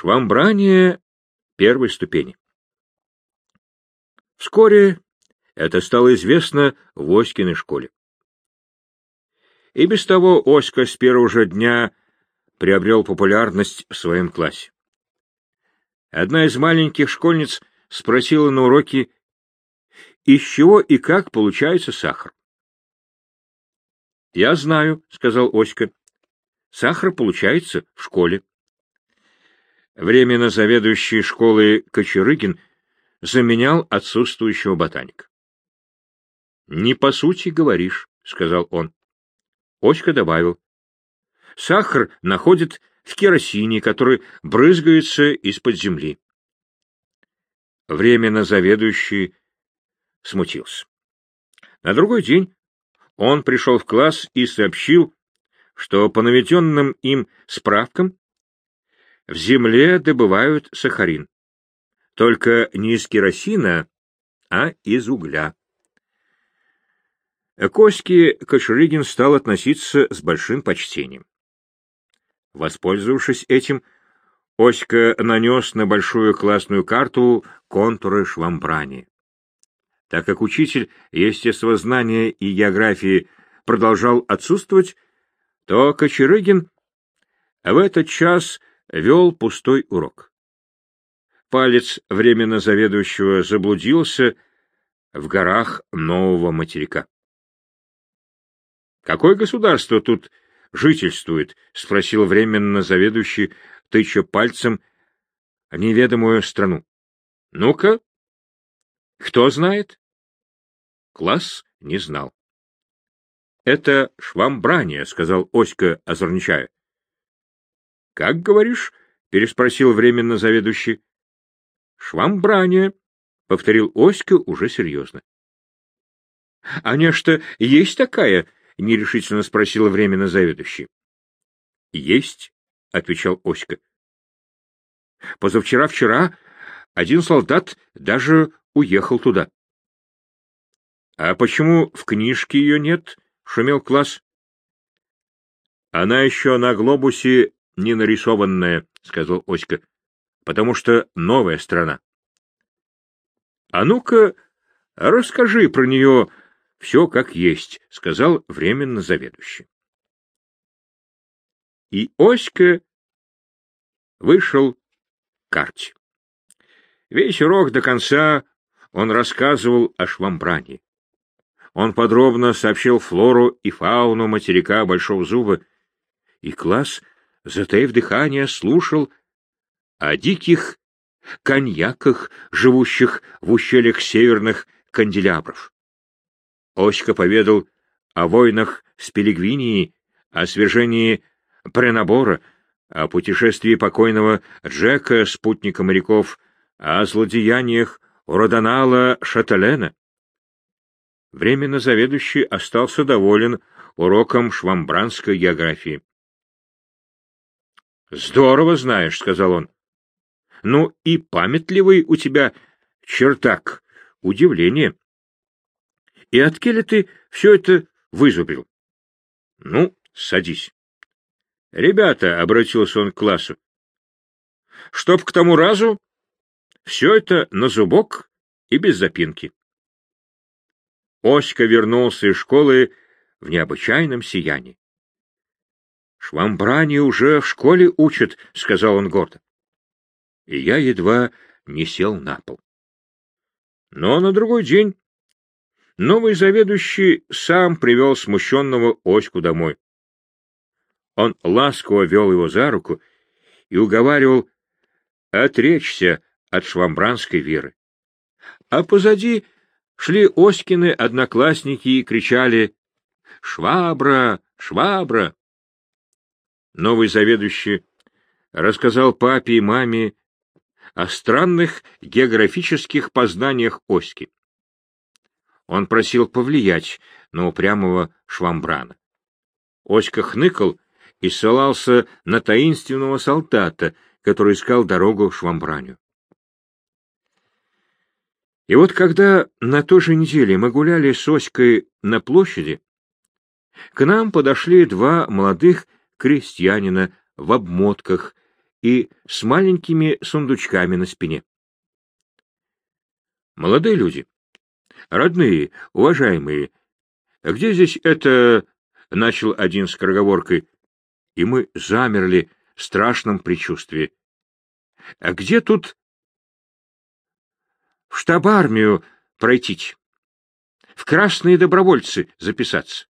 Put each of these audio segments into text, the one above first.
Швамбрание первой ступени. Вскоре это стало известно в Оськиной школе. И без того Оська с первого же дня приобрел популярность в своем классе. Одна из маленьких школьниц спросила на уроке, из чего и как получается сахар. — Я знаю, — сказал Оська. — Сахар получается в школе. Временно заведующий школой Кочерыгин заменял отсутствующего ботаника. — Не по сути говоришь, — сказал он. Оська добавил. — Сахар находит в керосине, который брызгается из-под земли. Временно заведующий смутился. На другой день он пришел в класс и сообщил, что по наведенным им справкам в земле добывают сахарин. Только не из керосина, а из угля. К Оське Кочерыгин стал относиться с большим почтением. Воспользовавшись этим, Оська нанес на большую классную карту контуры швамбрани. Так как учитель естествознания и географии продолжал отсутствовать, то Кочерыгин в этот час вел пустой урок. Палец временно заведующего заблудился в горах нового материка. Какое государство тут жительствует? — спросил временно заведующий, тыча пальцем неведомую страну. — Ну-ка, кто знает? Класс не знал. — Это швамбрание, — сказал Оська, озорничая. — Как говоришь? — переспросил временно заведующий. — Швамбрание, — повторил Оська уже серьезно. — А нечто есть такая? — нерешительно спросил временно заведующий. — Есть, — отвечал Оська. — Позавчера-вчера один солдат даже уехал туда. — А почему в книжке ее нет? — шумел класс. — Она еще на глобусе не нарисованная, — сказал Оська, — потому что новая страна. — А ну-ка, расскажи про нее все как есть, — сказал временно заведующий. И Оська вышел к карте. Весь урок до конца он рассказывал о Швамбране. Он подробно сообщил флору и фауну материка Большого Зуба, и класс, затаив дыхание, слушал о диких коньяках, живущих в ущельях северных канделябров. Оська поведал о войнах с Пелегвинией, о свержении Пренабора, о путешествии покойного Джека, спутника моряков, о злодеяниях Родонала Шателена. Временно заведующий остался доволен уроком швамбранской географии. — Здорово знаешь, — сказал он. — Ну и памятливый у тебя чертак. Удивление. И от ли ты все это вызубрил? — Ну, садись. — Ребята, — обратился он к классу, — чтоб к тому разу все это на зубок и без запинки. Оська вернулся из школы в необычайном сиянии. — Швамбрани уже в школе учат, — сказал он гордо. И я едва не сел на пол. Но на другой день новый заведующий сам привел смущенного Оську домой. Он ласково вел его за руку и уговаривал отречься от швамбранской веры. А позади шли Оськины одноклассники и кричали «Швабра! Швабра!». Новый заведующий рассказал папе и маме о странных географических познаниях Оськи. Он просил повлиять на упрямого Швамбрана. Оська хныкал и ссылался на таинственного солдата, который искал дорогу в Швамбраню. И вот когда на той же неделе мы гуляли с Оськой на площади, к нам подошли два молодых крестьянина в обмотках и с маленькими сундучками на спине. Молодые люди, родные, уважаемые, где здесь это... — начал один с скороговоркой, и мы замерли в страшном предчувствии. — А где тут... — В штаб-армию пройти, в красные добровольцы записаться.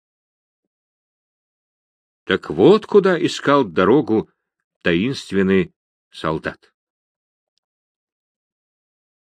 Так вот куда искал дорогу таинственный солдат.